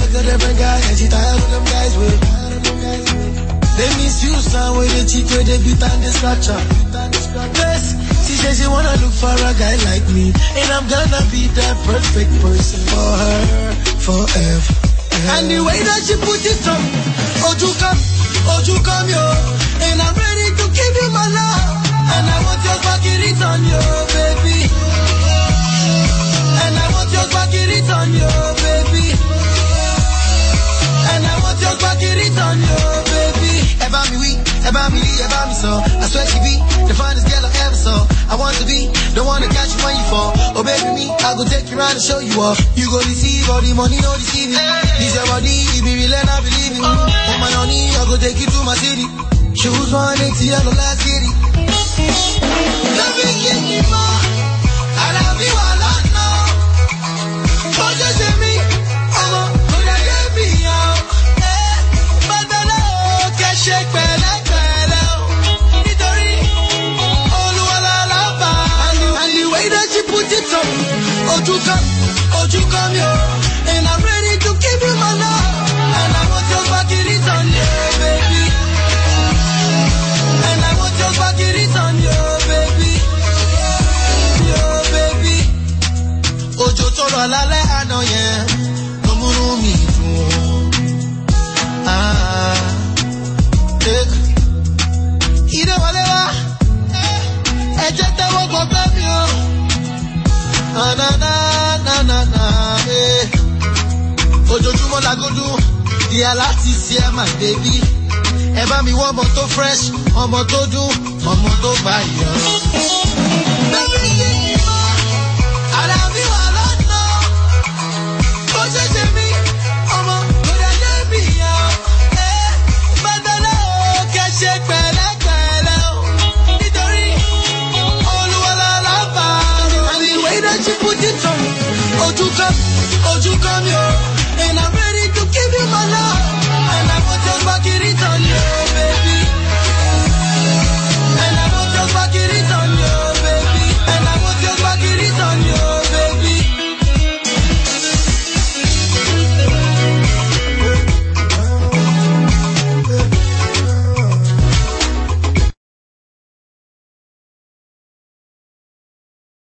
looked a different guy and she tired of them guys with. They misuse now with they cheat where they beat and they scratch her. Yes, she says she wanna look for a guy like me, and I'm gonna be that perfect person for her forever. And the way that she put it on, oh you come, oh you come yo, and I'm ready to give you my life. Ever me me so. I swear she be the finest girl I ever saw. I want to be the one to catch you when you fall. Oh baby me, I go take you around and show you off. You go receive all the money, no deceiving. This your body, it be real and I believe in. On oh, my money, I go take you to my city. Choose one on the last city. Ojú come, oh, you come o. And I'm ready to give you my love. And I want your back in return, yeah, baby. And I want your back in return, yeah, baby. Yeah, baby òjò tó rọ̀ Ojoojúmọ́ lagodu, ìyá láti ṣe ẹ́ my baby. Ẹ bá mi wọ́n ọmọ tó fresh, ọmọ tó dùn, ọmọ tó bá yọ.